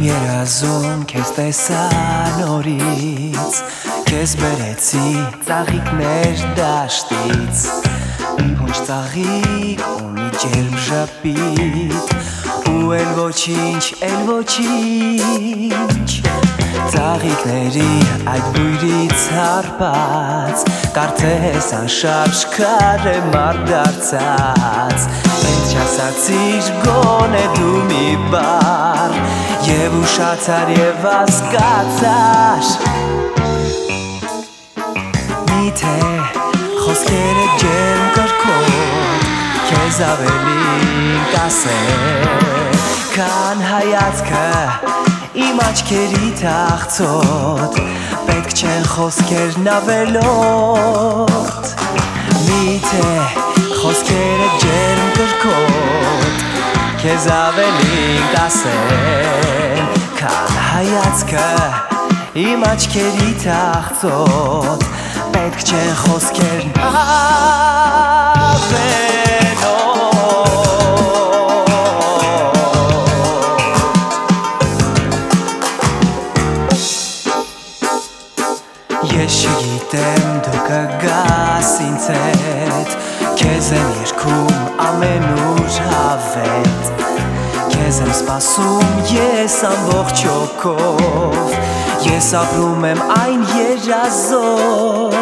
երազում քեզ տեսա նորից Քեզ բերեցի ծաղիկներ դաշտից Մի փունջ ծաղիկ ունի ջերմ շապիտ Ու էլ ոչինչ, էլ ոչինչ Ծաղիկների այդ բույրից հարպած Կարծես անշարժ քարե մարդ դարձած Ինձ չասացիր գոնե դու մի բար Եվ ուշացար եւ ասկացար Միթե խոսքերը ջերմ կրքոտ Քեզ ավելի կասել Քան հայացքը իմ աչքերի թաղցոտ Պետք չեն խոսքերն ավելոտ Միթե խոսքերը ջերմ կրքոտ Քեզ ավելին կասեն Քան հայացքը իմ աչքերի թաղցոտ Պետք չեն խոսքերն Ես չգիտեմ դու կգաս ինձ հետ Քեզ եմ երկում ամենուր հավետ Քեզ եմ սպասում ես ամբողջ հոգով Ես ապրում եմ այն երազով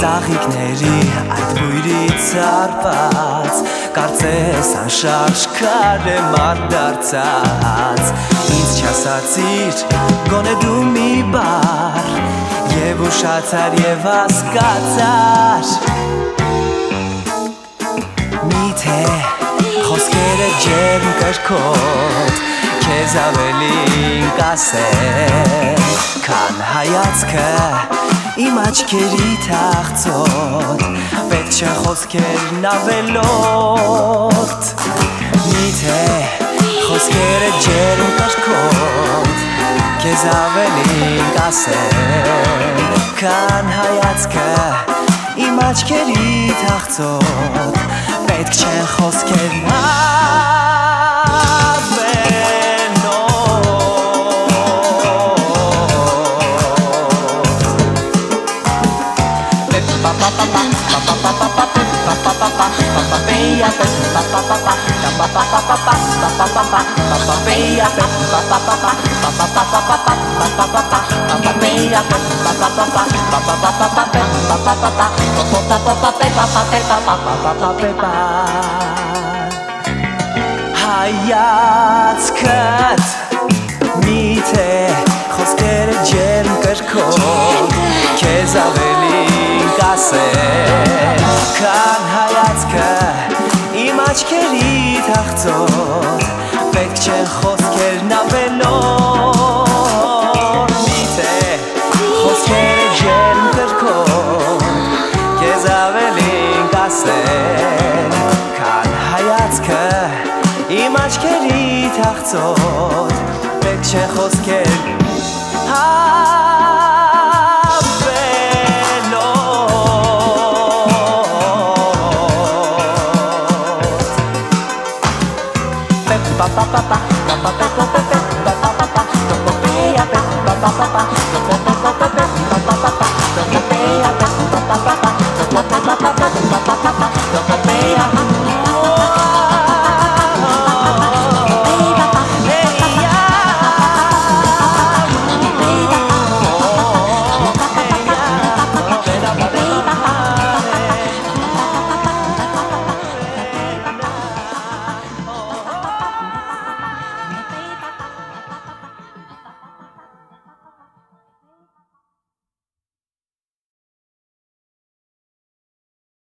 Ծաղիկների այդ բույրից արված Կարծես անշարժ քարե մարդ դարձած Ինձ չասացիր գոնե դու մի բար Եվ ուշացար եւ ասկացար Միթե խոսքերը ջերմ կրքոտ Քեզ ավելին կասեն Քան հայացքը իմ աչքերի թաղցոտ Պետք չեն խոսքերն ավելոտ Միթե խոսքերը ջերմ կրքոտ Քեզ ավելին կասեն Քան հայացքը իմ աչքերի թաղցոտ Պետք չեն խոսքերն Հայացքդ միթե խոսքերը ջերմ կրքոտ Քեզ ավելին կասեն Քան հայացքը իմ աչքերի թաղցոտ Պետք չեն խոսքերն ավելոտ ավելին կասեն Քան հայացքը իմ աչքերի թաղցոտ Պետք չեն խոսքեր հավելոտ